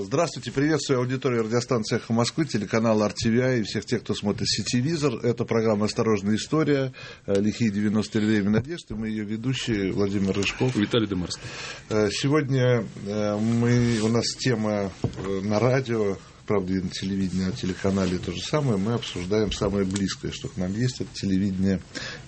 Здравствуйте, приветствую аудиторию радиостанции «Эхо Москвы», телеканал RTVI и всех тех, кто смотрит «Сетевизор». Это программа «Осторожная история», «Лихие 90-е. Время надежды». Мы ее ведущие Владимир Рыжков. Виталий Демарский. Сегодня мы, у нас тема на радио правда, и на телевидении, на телеканале то же самое, мы обсуждаем самое близкое, что к нам есть, это телевидение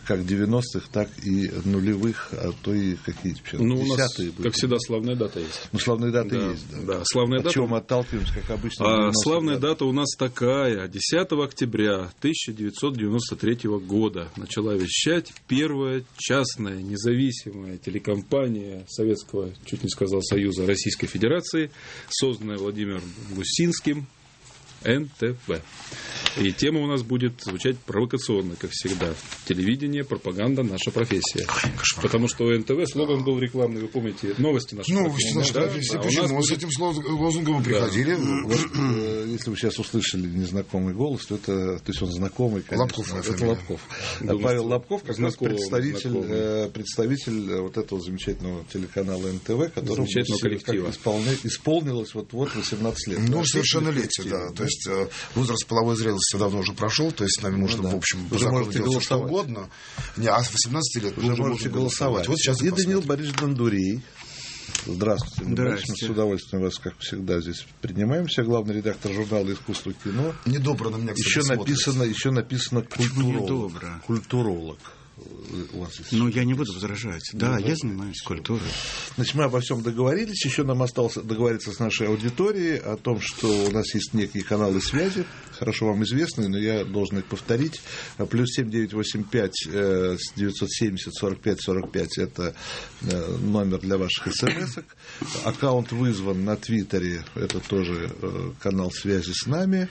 как 90-х, так и нулевых, а то и какие-то ну, десятые. Как всегда, славная дата есть. Ну, славная дата да, есть, да. да славная От дата. чего мы отталкиваемся, как обычно? А, славная дата у нас такая. 10 октября 1993 года начала вещать первая частная независимая телекомпания Советского, чуть не сказал, Союза Российской Федерации, созданная Владимиром Гусинским, НТВ. И тема у нас будет звучать провокационно, как всегда. Телевидение, пропаганда, наша профессия. Кошмар. Потому что у НТВ слоган был рекламный, вы помните, новости нашей Новости нашей да? профессии. Да, Почему? Мы будет... с этим лозунгом приходили. Да. Если вы сейчас услышали незнакомый голос, то это, то есть он знакомый, конечно. Лобков. Это Лобков. Думаю, Павел Лобков, как раз представитель, э, представитель э, вот этого замечательного телеканала НТВ, которому коллектива. исполнилось вот-вот 18 лет. Ну, совершеннолетие, да. То есть э, возраст половой зрелости давно уже прошел, то есть с нами можно, ну, да. в общем, по закону делать что угодно. Не, а с 18 лет уже, уже можете голосовать. голосовать. Вот сейчас и Данил Борисович Дондурей. Здравствуйте. Здравствуйте. Мы с удовольствием вас, как всегда, здесь принимаем. Все главный редактор журнала «Искусство кино». Недобро на меня, кстати, еще написано, еще написано культуролог. Недобро? Культуролог у вас есть? Ну, я не буду возражать. Да, ну, я занимаюсь культурой. Значит, мы обо всем договорились. Еще нам осталось договориться с нашей аудиторией о том, что у нас есть некие каналы связи, хорошо вам известные, но я должен их повторить. Плюс 7985 970 45 45 это э, номер для ваших смс -ок. Аккаунт вызван на Твиттере, это тоже э, канал связи с нами.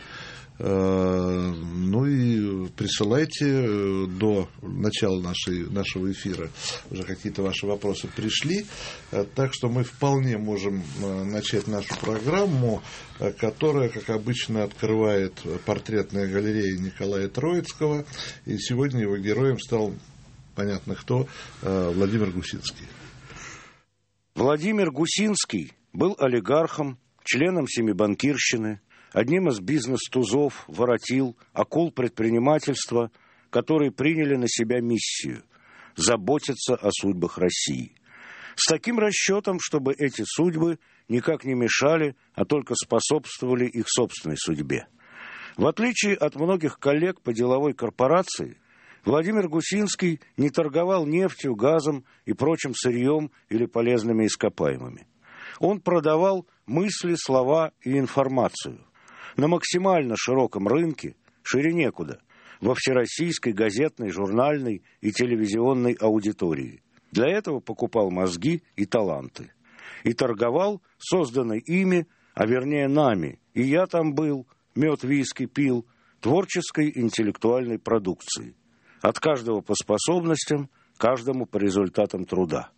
Э, ну и присылайте э, до начала нашей, нашего эфира. Уже какие-то ваши вопросы пришли. Э, так что мы вполне можем начать нашу программу, которая, как обычно, открывает портретная галерея Николая Троицкого. И сегодня его героем стал, понятно кто, Владимир Гусинский. Владимир Гусинский был олигархом, членом семибанкирщины – одним из бизнес-тузов, воротил, акул предпринимательства, которые приняли на себя миссию – заботиться о судьбах России. С таким расчетом, чтобы эти судьбы никак не мешали, а только способствовали их собственной судьбе. В отличие от многих коллег по деловой корпорации, Владимир Гусинский не торговал нефтью, газом и прочим сырьем или полезными ископаемыми. Он продавал мысли, слова и информацию – на максимально широком рынке, шире некуда, во всероссийской газетной, журнальной и телевизионной аудитории. Для этого покупал мозги и таланты. И торговал созданной ими, а вернее нами, и я там был, мед, виски пил, творческой интеллектуальной продукции. От каждого по способностям, каждому по результатам труда.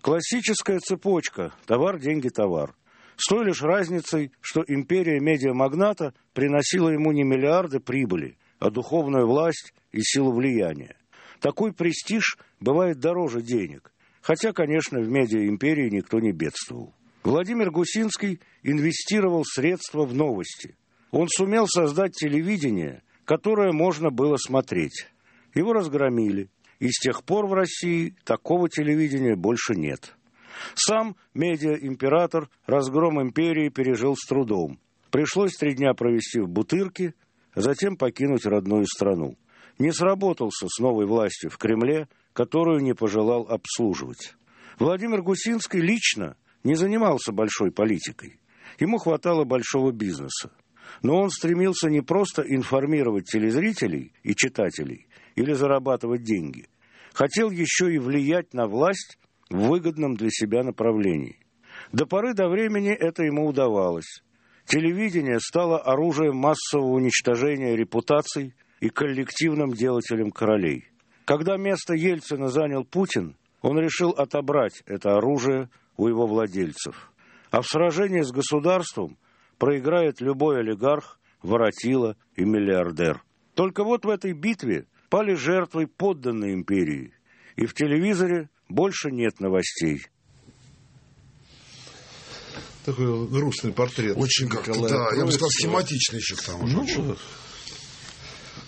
Классическая цепочка – товар, деньги, товар – с той лишь разницей, что империя медиамагната приносила ему не миллиарды прибыли, а духовную власть и силу влияния. Такой престиж бывает дороже денег, хотя, конечно, в медиаимперии никто не бедствовал. Владимир Гусинский инвестировал средства в новости. Он сумел создать телевидение, которое можно было смотреть. Его разгромили, и с тех пор в России такого телевидения больше нет. Сам медиа-император разгром империи пережил с трудом. Пришлось три дня провести в Бутырке, затем покинуть родную страну. Не сработался с новой властью в Кремле, которую не пожелал обслуживать. Владимир Гусинский лично не занимался большой политикой. Ему хватало большого бизнеса. Но он стремился не просто информировать телезрителей и читателей или зарабатывать деньги. Хотел еще и влиять на власть в выгодном для себя направлении. До поры до времени это ему удавалось. Телевидение стало оружием массового уничтожения репутаций и коллективным делателем королей. Когда место Ельцина занял Путин, он решил отобрать это оружие у его владельцев. А в сражении с государством проиграет любой олигарх, воротила и миллиардер. Только вот в этой битве пали жертвой подданной империи, и в телевизоре больше нет новостей. Такой грустный портрет. Очень как-то, да, я бы сказал, схематичный еще к тому же. Ну,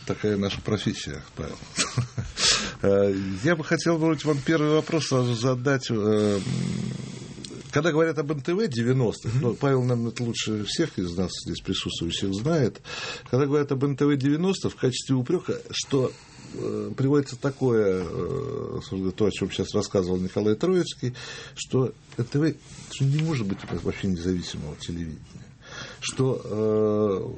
такая наша профессия, Павел. Я бы хотел вам первый вопрос сразу задать э, когда говорят об НТВ 90-х, mm-hmm. ну, Павел, наверное, это лучше всех из нас здесь присутствующих знает, когда говорят об НТВ 90 в качестве упрека, что приводится такое, э, то, о чем сейчас рассказывал Николай Троицкий, что НТВ что не может быть вообще независимого телевидения что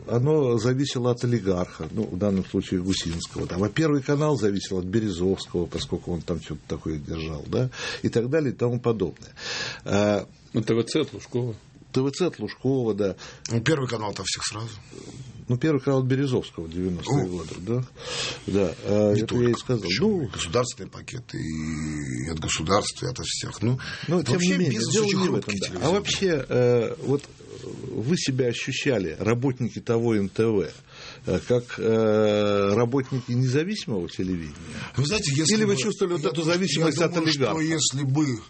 э, оно зависело от олигарха, ну, в данном случае Гусинского, там, а Первый канал зависел от Березовского, поскольку он там что-то такое держал, да, и так далее и тому подобное. Ну, ТВЦ от Лужкова. ТВЦ от Лужкова, да. Ну, Первый канал-то всех сразу. Ну, первый от Березовского, 90-е годы, да? Да, а, это только, я и сказал. Ну, государственный пакет и от государства, и от всех. Ну, ну тем не менее, дело не в этом, да. А вообще, э, вот вы себя ощущали, работники того НТВ, э, как э, работники независимого телевидения? Вы знаете, если Или вы чувствовали вот эту зависимость я от думаю, олигарха? Что если бы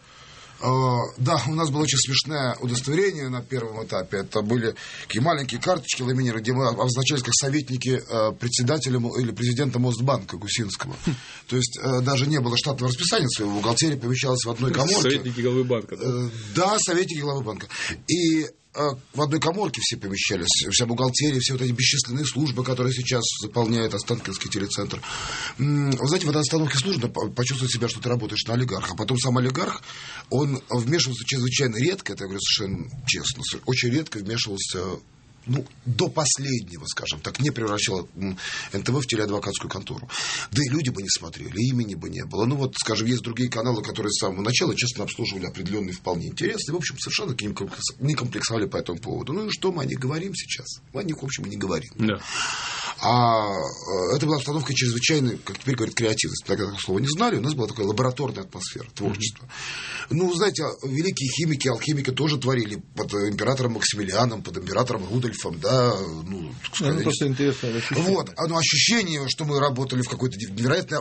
да, у нас было очень смешное удостоверение на первом этапе. Это были такие маленькие карточки ламиниры, где мы обозначались как советники э, председателя или президента Мосбанка Гусинского. Хм. То есть э, даже не было штатного расписания своего, бухгалтерия помещалась в одной коморке. Советники главы банка, да? Э, да, советники главы банка. И а, в одной коморке все помещались, вся бухгалтерия, все вот эти бесчисленные службы, которые сейчас заполняет Останкинский телецентр. Вы знаете, в этой остановке сложно почувствовать себя, что ты работаешь на олигарха. Потом сам олигарх, он вмешивался чрезвычайно редко, это я говорю совершенно честно, очень редко вмешивался ну, до последнего, скажем так, не превращала НТВ в телеадвокатскую контору. Да и люди бы не смотрели, имени бы не было. Ну, вот, скажем, есть другие каналы, которые с самого начала честно обслуживали определенные вполне интересы, и, в общем, совершенно не комплексовали по этому поводу. Ну, и что мы о них говорим сейчас? Мы о них, в общем, и не говорим. Да. А э, это была обстановка чрезвычайно, как теперь говорят, креативность. Тогда такого слова не знали, у нас была такая лабораторная атмосфера, творчество. Mm-hmm. Ну, знаете, великие химики, алхимики тоже творили под императором Максимилианом, под императором Рудольфом, да, ну, так сказать. Ну, просто интересно. Вот, оно ощущение, что мы работали в какой-то невероятной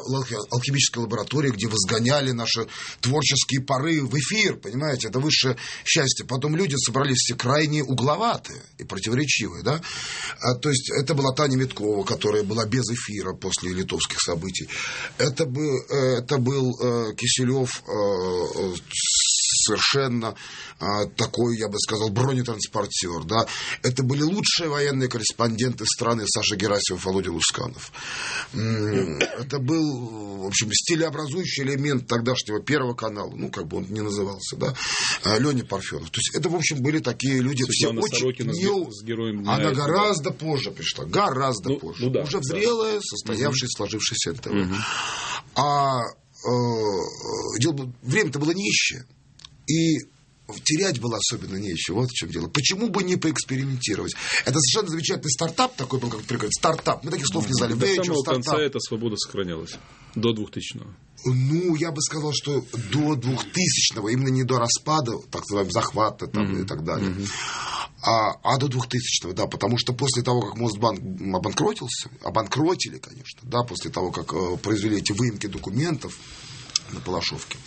алхимической лаборатории, где возгоняли наши творческие поры в эфир, понимаете, это высшее счастье. Потом люди собрались все крайне угловатые и противоречивые, да. А, то есть это была Таня Меткова, Пескова, которая была без эфира после литовских событий. Это был, э, это был э, Киселев э, совершенно а, такой, я бы сказал, бронетранспортер. Да? Это были лучшие военные корреспонденты страны Саша Герасимов, Володя Лусканов. Это был, в общем, стилеобразующий элемент тогдашнего Первого канала, ну, как бы он не назывался, да, а, Леня Парфенов. То есть это, в общем, были такие люди, Светлана все очень... Не... С героем Она гораздо позже пришла, гораздо ну, позже. Ну, да, Уже да. зрелая, состоявшаяся, угу. сложившаяся НТВ. Угу. А э, дело, время-то было нищее. И терять было особенно нечего. Вот в чем дело. Почему бы не поэкспериментировать? Это совершенно замечательный стартап такой был, как прикольный. Стартап. Мы таких слов не знали. До самого стартап. конца эта свобода сохранялась. До 2000-го. Ну, я бы сказал, что до 2000-го, именно не до распада, так называемого захвата там, mm-hmm. и так далее. Mm-hmm. А, а до 2000-го, да, потому что после того, как Мосбанк обанкротился, обанкротили, конечно, да, после того, как э, произвели эти выемки документов, на Палашовке.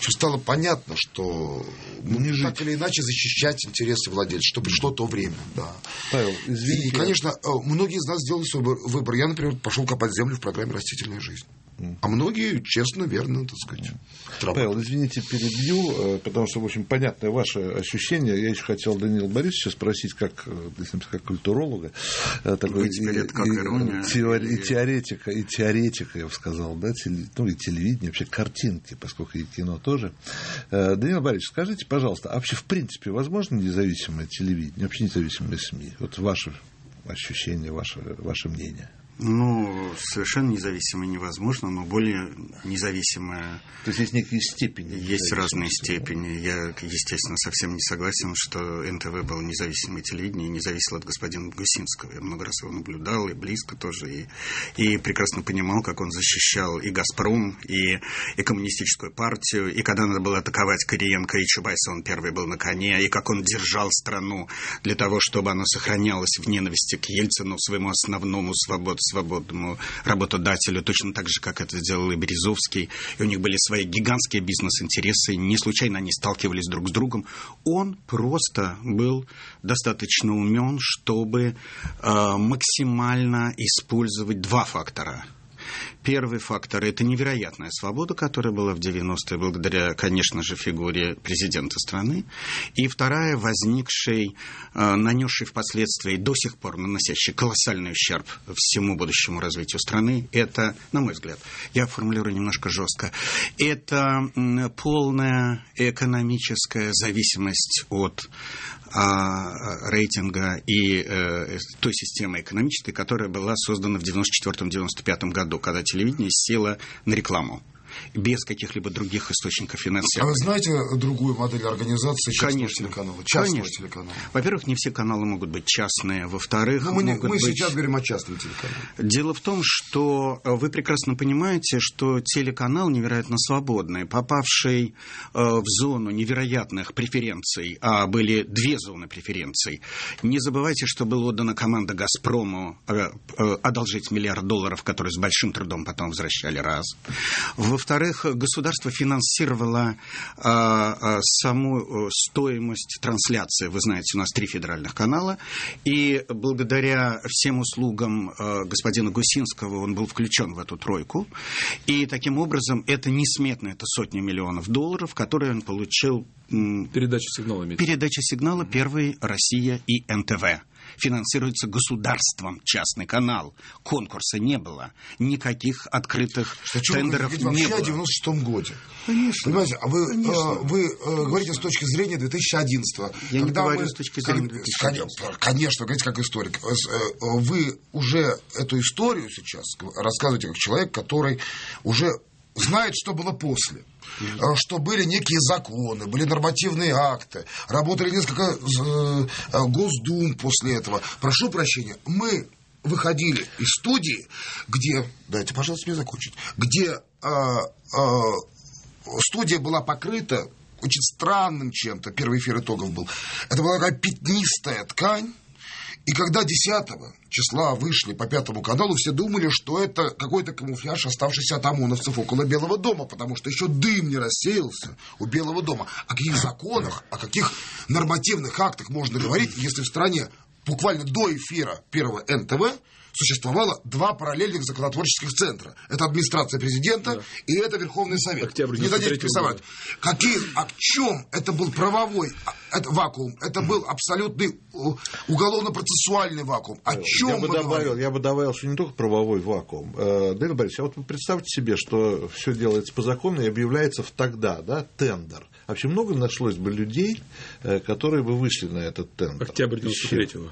Все стало понятно, что ну, не так или иначе защищать интересы владельца, что пришло то время. Да. Павел, извините. И, конечно, э, многие из нас сделали свой выбор. Я, например, пошел копать землю в программе «Растительная жизнь». А многие, честно, верно, так сказать. Павел, извините, перебью, э, потому что, в общем, понятное ваше ощущение. Я еще хотел Данила Борисовича спросить, как, э, как культуролога, э, такой, и, как ирония, теори, и теоретика, и теоретика, я бы сказал, да, теле, ну и телевидение, вообще картинки, поскольку и кино тоже. Данил Борисович, скажите, пожалуйста, а вообще в принципе возможно независимое телевидение, вообще независимые СМИ? Вот ваше ощущение, ваше, ваше мнение. Ну, совершенно независимое невозможно, но более независимое... То есть есть некие степени. Есть разные степени. Я, естественно, совсем не согласен, что НТВ было независимое телевидение и не зависело от господина Гусинского. Я много раз его наблюдал, и близко тоже, и, и прекрасно понимал, как он защищал и «Газпром», и, и коммунистическую партию, и когда надо было атаковать Кириенко и Чубайса, он первый был на коне, и как он держал страну для того, чтобы она сохранялась в ненависти к Ельцину, своему основному свобод, свободному работодателю, точно так же, как это делал и Березовский. И у них были свои гигантские бизнес-интересы, не случайно они сталкивались друг с другом. Он просто был достаточно умен, чтобы э, максимально использовать два фактора – Первый фактор – это невероятная свобода, которая была в 90-е, благодаря, конечно же, фигуре президента страны. И вторая – возникший, э, нанесший впоследствии, до сих пор наносящий колоссальный ущерб всему будущему развитию страны, это, на мой взгляд, я формулирую немножко жестко, это полная экономическая зависимость от рейтинга и э, той системы экономической, которая была создана в 1994-1995 году, когда телевидение село на рекламу без каких-либо других источников финансирования. А вы знаете другую модель организации частного Конечно. телеканала? Частного Конечно. телеканала. Во-первых, не все каналы могут быть частные. Во-вторых, Но мы, могут мы быть... сейчас говорим о частном телеканале. Дело в том, что э, вы прекрасно понимаете, что телеканал невероятно свободный, попавший э, в зону невероятных преференций, а были две зоны преференций. Не забывайте, что была отдана команда «Газпрому» э, одолжить миллиард долларов, которые с большим трудом потом возвращали раз. Во-вторых, государство финансировало э, э, саму э, стоимость трансляции. Вы знаете, у нас три федеральных канала, и благодаря всем услугам э, господина Гусинского он был включен в эту тройку. И таким образом это несметно, это сотни миллионов долларов, которые он получил Передача сигнала. Передача сигнала «Первый Россия» и НТВ. Финансируется государством частный канал. Конкурса не было. Никаких открытых вы тендеров вообще не было. 96 годе? Конечно. Понимаете, а вы, Конечно. э, вы э, говорите с точки зрения 2011 Я не говорю мы- с точки зрения как- 2011. Конечно, конечно, говорите как историк. Э, Вы уже эту историю сейчас рассказываете как человек, который уже знает, что было после. Э, Что были некие законы, были нормативные акты, работали несколько э, госдум после этого. Прошу прощения, мы выходили из студии, где, дайте, пожалуйста, мне закончить, где э, студия была покрыта очень странным чем-то. Первый эфир итогов был. Это была такая пятнистая ткань. И когда 10 числа вышли по пятому каналу, все думали, что это какой-то камуфляж, оставшийся от ОМОНовцев около Белого дома, потому что еще дым не рассеялся у Белого дома. О каких законах, о каких нормативных актах можно говорить, если в стране буквально до эфира первого НТВ существовало два параллельных законотворческих центра. Это администрация президента и это Верховный Совет. Октябрь Не дадите 93-го прессовать. Какие, а в чем это был правовой это вакуум? Это был абсолютный у- уголовно-процессуальный вакуум. О чем я бы мы добавил, говорим? я бы добавил, что не только правовой вакуум. Э, Данил Борисович, а вот вы представьте себе, что все делается по закону и объявляется в тогда, да, тендер. Вообще много нашлось бы людей, э, которые бы вышли на этот тендер. Октябрь Еще. 93-го.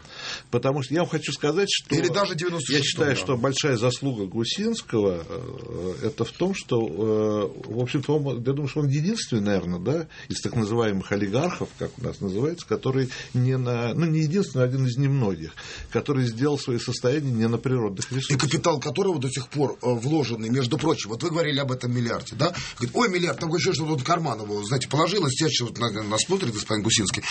Потому что я вам хочу сказать, что... Или даже 96-го, Я считаю, да. что большая заслуга Гусинского э, это в том, что, э, в общем-то, он, я думаю, что он единственный, наверное, да, из так называемых олигархов, как у нас называется, который не на... Ну, не единственный, а один из немногих, который сделал свое состояние не на природных И ресурсах. капитал которого до сих пор э, вложенный, между прочим, вот вы говорили об этом миллиарде, да? Говорит, ой, миллиард, там еще что-то в карман его, знаете, положилось, сейчас вот на- нас смотрит господин Гусинский,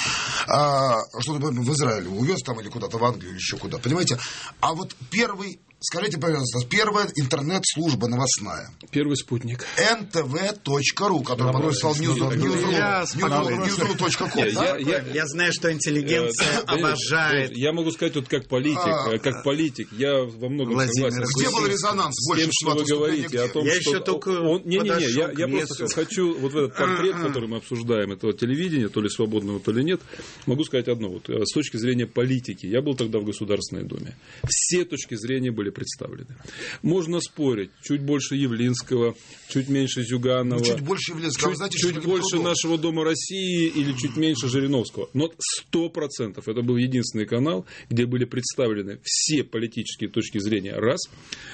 а, что-то в Израиль увез там или куда-то в Англию или еще куда, понимаете? А вот первый, скажите, пожалуйста, первая интернет-служба новостная, Первый спутник. ntv.ru, который потом стал newsru.com, Я- знаю, что интеллигенция Э, обожает. Я могу сказать, вот как политик, А, э, как политик, я во многом согласен. Где был резонанс больше тем, всего что вы говорите о том, Я что еще только он, не, не, не, я, просто хочу вот в этот портрет, который мы обсуждаем, этого телевидения, то ли свободного, то ли нет, могу сказать одно. Вот, э, с точки зрения политики, я был тогда в Государственной Думе. Все точки зрения были были представлены. Можно спорить, чуть больше Явлинского, чуть меньше Зюганова. Ну, чуть больше Явлинского, чуть, знаете, чуть больше нашего Дома России или чуть меньше Жириновского. Но сто процентов это был единственный канал, где были представлены все политические точки зрения. Раз.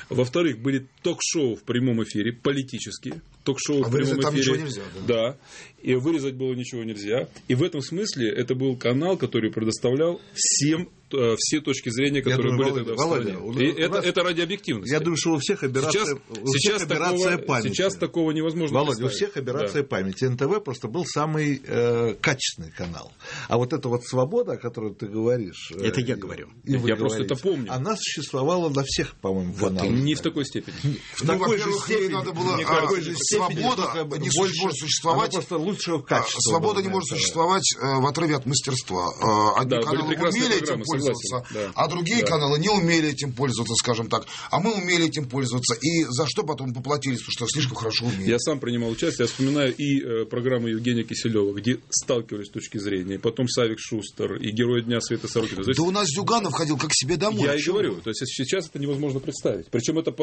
Во-вторых, были ток-шоу в прямом эфире, политические. Ток-шоу А в вырезать прямом там эфире. ничего нельзя, Да. И вырезать было ничего нельзя. И в этом смысле это был канал, который предоставлял всем э, все точки зрения, которые думаю, были Володя, тогда в Володя, стране. у- И у это, нас- это ради объективности. Я думаю, что у всех операция, сейчас, у всех сейчас, операция такого, памяти. сейчас такого невозможно Володя, у представить. всех операция Да. памяти. НТВ просто был самый э, качественный канал. А вот эта вот свобода, о которой ты говоришь... э, Это я и- говорю. и Я просто говорите, это помню. Она существовала на всех, по-моему, каналах. Не в такой степени. В Ну, такой же степени, надо было, мне а, кажется, же свобода не больше- может существовать. просто лучшего А, качества. Свобода не может существовать э, в отрыве от мастерства. Э, Одни Да, каналы умели этим пользоваться, согласен, да. а другие Да. каналы не умели этим пользоваться, скажем так. А мы умели этим пользоваться. И за что потом поплатились, потому что слишком хорошо умели. Я сам принимал участие. Я вспоминаю и э, программу Евгения Киселева, где сталкивались точки зрения. И потом Савик Шустер, и Герой Дня Света Сорокина. Есть, Да у нас Зюганов ходил как к себе домой. Я и говорю, то есть сейчас это невозможно представить. Причем это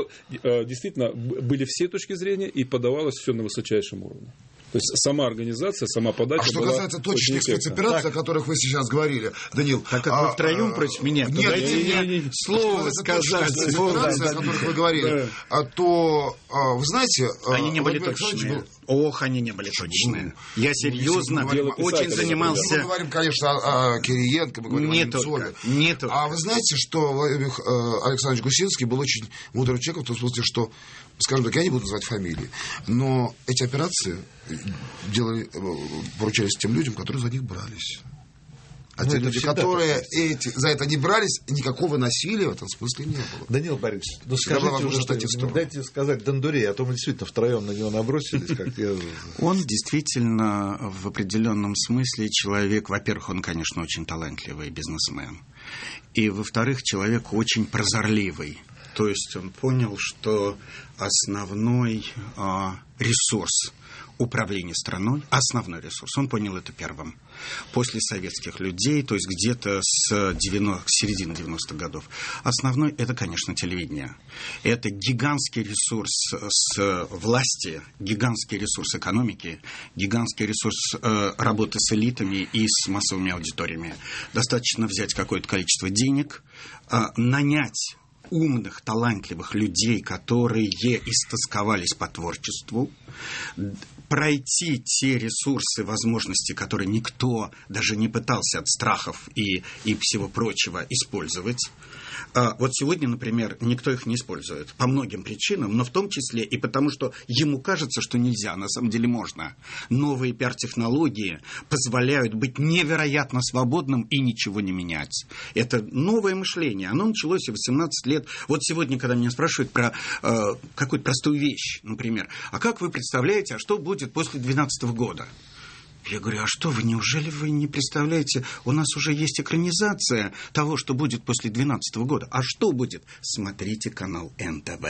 э, действительно были все точки зрения и подавалось все на высочайшем уровне. То есть сама организация, сама подача А что была касается эффектна. спецопераций, о которых вы сейчас говорили, Данил. Так как а, вы втроем а, против меня, то нет, дайте нет, мне нет. слово Что касается сказать. спецопераций, да, о да. которых вы говорили, а, то, а, вы знаете... а, Они не были точные. был- Ох, они не были точные. Я серьезно говорим очень писателях, Мы занимался... говорим, конечно, о, о Кириенко, мы говорим Не о Немцове. не только. А вы знаете, что Владимир э, Александрович Гусинский был очень мудрым человеком в том смысле, что, скажем так, я не буду называть фамилии, но эти операции делали, э, поручались тем людям, которые за них брались. А Ну, те люди, которые эти, за это не брались, никакого насилия в этом смысле не было. Данил Борисович, ну скажите уже, что- сторону. дайте сказать Дондурей, а то мы действительно втроем на него набросились, как я... Он действительно в определенном смысле человек, во-первых, он, конечно, очень талантливый бизнесмен, и, во-вторых, человек очень прозорливый. То есть он понял, что основной а, ресурс управления страной, основной ресурс, он понял это первым. После советских людей, то есть где-то с 90, середины 90-х годов. Основной это, конечно, телевидение. Это гигантский ресурс с власти, гигантский ресурс экономики, гигантский ресурс э, работы с элитами и с массовыми аудиториями. Достаточно взять какое-то количество денег, э, нанять умных, талантливых людей, которые истосковались по творчеству, пройти те ресурсы, возможности, которые никто даже не пытался от страхов и, и всего прочего использовать. А, Вот сегодня, например, никто их не использует по многим причинам, но в том числе и потому, что ему кажется, что нельзя, на самом деле можно. Новые пиар-технологии позволяют быть невероятно свободным и ничего не менять. Это новое мышление. Оно началось в 18 лет. Вот сегодня, когда меня спрашивают про э, какую-то простую вещь, например, а как вы представляете, а что будет после 2012 года? Я говорю, а что вы, неужели вы не представляете, у нас уже есть экранизация того, что будет после 2012 года. А что будет? Смотрите канал НТВ.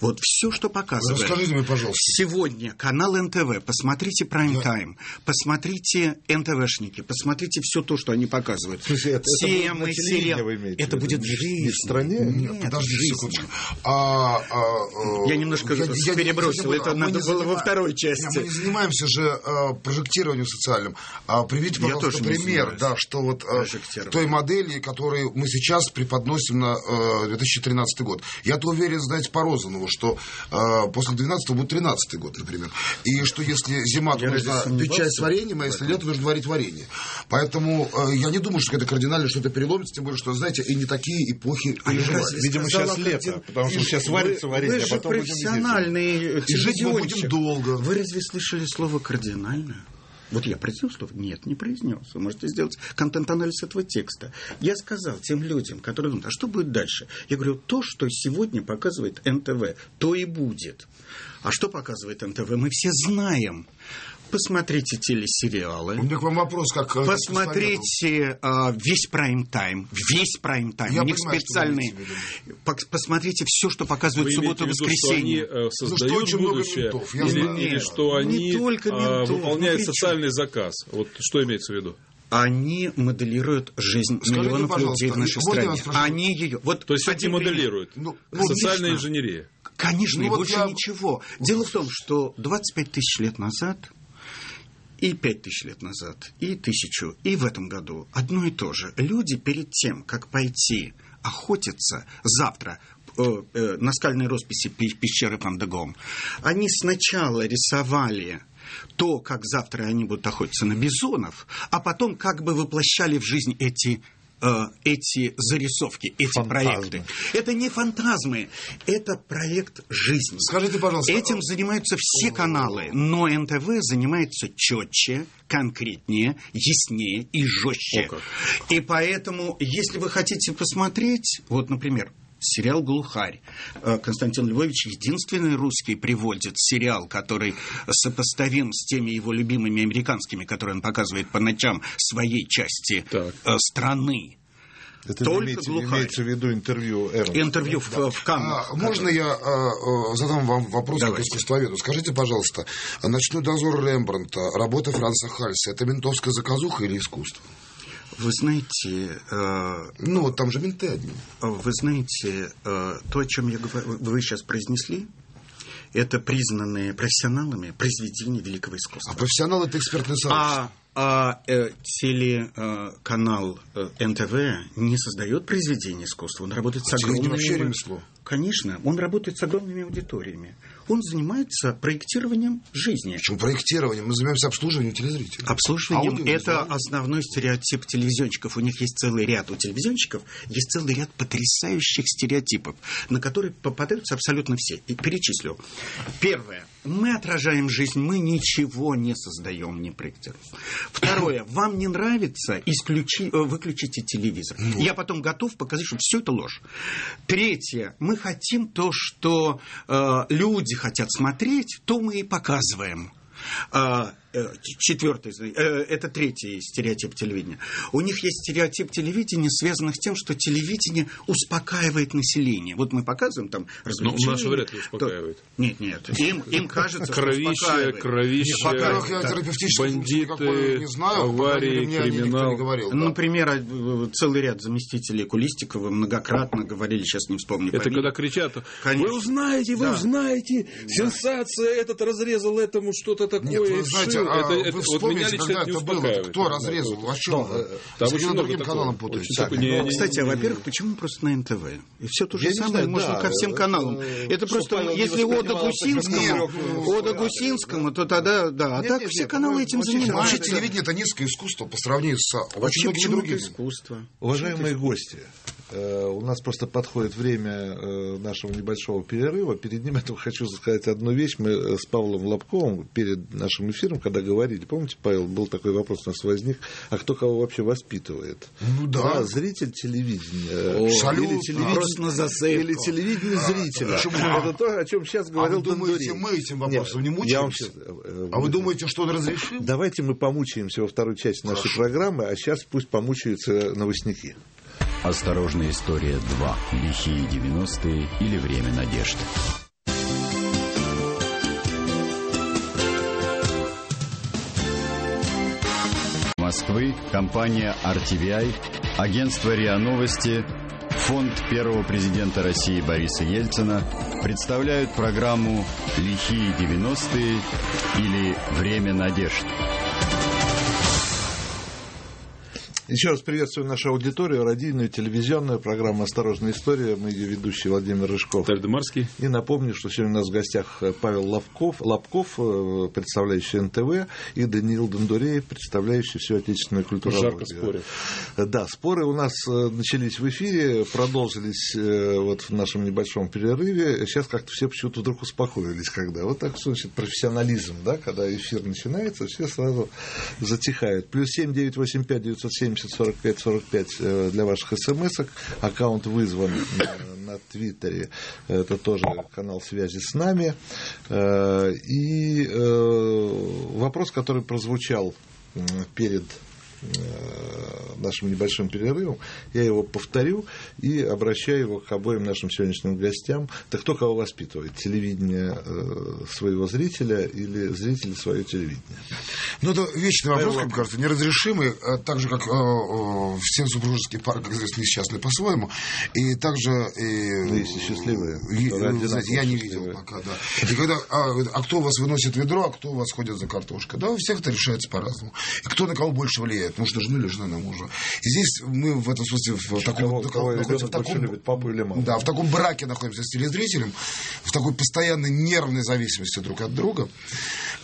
Вот все, что показывает. Расскажите мне, пожалуйста. Сегодня канал НТВ, посмотрите прайм-тайм, посмотрите НТВшники, посмотрите все то, что они показывают. Смысле, это- это Темы, вы имеете в Это будет в Не в- жизни. не в стране? Нет, жизни. секундочку. А, а, а, Я немножко перебросил, это а мы надо было во занимаем- второй Нет, части. Мы не занимаемся же а, прожектированием социальным. А, приведите, Я пожалуйста, пример, да, что вот а, той модели, которую мы сейчас преподносим на а, 2013 год. Я-то уверен, знаете, по Розанову, что а, после 12 будет 13 год, например. И что если зима, то Я нужно пить чай с вареньем, а если лето, нужно варить варенье. Поэтому а, я не думаю, что это кардинально что-то переломится, тем более, что, знаете, и не такие эпохи А переживают. Видимо, сейчас лето, как потому что И сейчас вы- варится варенье, Вы а же потом будем ездить. профессиональный И жить мы будем долго. Вы разве слышали слово «кардинально»? Вот я произнес слово? Нет, не произнес. Вы можете сделать контент-анализ этого текста. Я сказал тем людям, которые думают, а что будет дальше? Я говорю, то, что сегодня показывает НТВ, то и будет. А что показывает НТВ, мы все знаем. Посмотрите телесериалы. У меня к вам вопрос, как... э, Посмотрите а, весь прайм-тайм, весь прайм-тайм. Я У них понимаю, что специальные. Посмотрите все, что показывают Вы в субботу и имеете в виду, что они воскресенье. э, создают очень много будущее, ментов, я или, знаю. или что не они только а, ментов, выполняют ну, при социальный заказ? Вот что имеется в виду? они моделируют жизнь Скажите, миллионов людей в нашей стране. Они ее... Вот То есть все-таки пример. моделируют. Ну, ну, Социальная инженерия. Конечно, Ну, и вот больше я- ничего. Дело в том, что 25 тысяч лет назад и 5 тысяч лет назад, и тысячу, и в этом году одно и то же. Люди перед тем, как пойти охотиться завтра э, э, на скальной росписи пи- пещеры Пандагом, они сначала рисовали то, как завтра они будут охотиться на бизонов, а потом как бы воплощали в жизнь эти эти зарисовки, эти Фантазмы. проекты. Это не фантазмы, это проект жизни. Скажите, пожалуйста, Этим занимаются все каналы, но НТВ занимается четче, конкретнее, яснее и жестче. О как. И поэтому, если вы хотите посмотреть, вот, например, сериал «Глухарь». Э, Константин Львович единственный русский приводит сериал, который сопоставим с теми его любимыми американскими, которые он показывает по ночам своей части Так. э, страны. Это Только имеется, глухарь. имеется в виду интервью Эрнста. Интервью в, в Каннах. А, можно я а, а, задам вам вопрос Давайте. искусствоведу? Скажите, пожалуйста, «Ночной дозор Рембрандта», работа Франца Хальса, это ментовская заказуха или искусство? Вы знаете, э, Ну, вот там же менты одни. Вы знаете, э, то, о чем я говорю, вы сейчас произнесли, это признанные профессионалами произведения великого А искусства. профессионал это экспертный сообщество. А, а э, телеканал э, НТВ не создает произведения искусства, он работает с А телевидение огромными... вообще ремесло. Конечно, он работает с огромными аудиториями. Он занимается проектированием жизни. Почему проектирование? Мы занимаемся обслуживанием телезрителей. Обслуживанием это основной стереотип телевизионщиков. У них есть целый ряд, у телевизионщиков есть целый ряд потрясающих стереотипов, на которые попадаются абсолютно все. И перечислю. Первое. Мы отражаем жизнь, мы ничего не создаем, не проектируем. Второе. Вам не нравится, исключи, э, выключите телевизор. Я потом готов показать, что все это ложь. Третье. Мы хотим то, что э, люди хотят смотреть, то мы и показываем. Э, Четвертый, э, это третий стереотип телевидения. У них есть стереотип телевидения, связанный с тем, что телевидение успокаивает население. Вот мы показываем там Ну, развлечения. наше вряд ли то- успокаивает. Нет, нет. Им, им кажется, что Кровище, успокаивает. кровище, функции бандиты, не знаю. аварии, мере, мне о ней никто криминал. не говорил. Ну, да. Например, э, целый ряд заместителей Кулистикова многократно говорили, сейчас не вспомню. Это когда кричат, Конечно. вы узнаете, вы Да. узнаете, сенсация, этот разрезал этому что-то такое. Нет, вы знаете, шил». а это, это- вы вот вспомните, лично когда это это было, кто разрезал, о чем? вы? Там С другим такого. каналом путаете? Так, не- ну, не- Кстати, а во-первых, почему просто на НТВ? И все то же Я самое знаю, можно да, ко всем э, каналам. э, Это что просто, Павел не если Ода Гусинскому, Ода Гусинскому, то тогда, да. А так все каналы ну, этим очень Вообще занимаются. телевидение это низкое искусство по сравнению с очень Вообще, многими это другими. искусство? Уважаемые гости, у нас просто подходит время э, нашего небольшого перерыва. Перед ним я только хочу сказать одну вещь. Мы э, с Павлом Лобковым перед нашим эфиром, когда говорили, помните, Павел, был такой вопрос у нас возник, а кто кого вообще воспитывает? Ну да. зритель телевидения. Абсолютно. Или телевидение, Просто на засыпку. или телевидение зрителя. Почему? Это то, о чем сейчас говорил вы думаете, Дондурин. мы этим вопросом Нет, не мучаемся? э, А вы э, думаете, что он разрешил? Давайте мы помучаемся во второй части нашей программы, а сейчас пусть помучаются новостники. Осторожная история 2. Лихие 90-е или время надежды. Москвы, компания RTVI, агентство РИА Новости, фонд первого президента России Бориса Ельцина представляют программу «Лихие 90-е» или «Время надежды». Еще раз приветствую нашу аудиторию, радийную, телевизионную программу «Осторожная история». Мы ее ведущий Владимир Рыжков. Виталий Демарский. И напомню, что сегодня у нас в гостях Павел Лобков, Лобков э, представляющий НТВ, и Даниил Дондуреев, представляющий всю отечественную культуру. Жарко спорят. Да, споры у нас э, начались в эфире, продолжились э, вот в нашем небольшом перерыве. Сейчас как-то все почему-то вдруг успокоились, когда. Вот так, значит профессионализм, да, когда эфир начинается, все сразу затихают. Плюс семь девять восемь пять девятьсот семьдесят сорок пять э, для ваших смс-ок. Аккаунт вызван э, на Твиттере. Это тоже канал связи с нами. Э, И вопрос, который прозвучал перед нашим небольшим перерывом, я его повторю и обращаю его к обоим нашим сегодняшним гостям. Так кто кого воспитывает? Телевидение своего зрителя или зритель свое телевидение? Ну, это вечный вопрос, как мне кажется, неразрешимый, так же, как все супружеские пары, как известно, несчастны по-своему. И также... И, если счастливые. И, знаете, я не видел пока, да. И когда, а, а кто у вас выносит ведро, а кто у вас ходит за картошкой? Да, у всех это решается по-разному. И кто на кого больше влияет, муж на жену или жена на мужа. И здесь мы в этом смысле в таком, кого, находимся в таком, любит, папу или маму. Да, в таком браке находимся с телезрителем, в такой постоянной нервной зависимости друг от друга.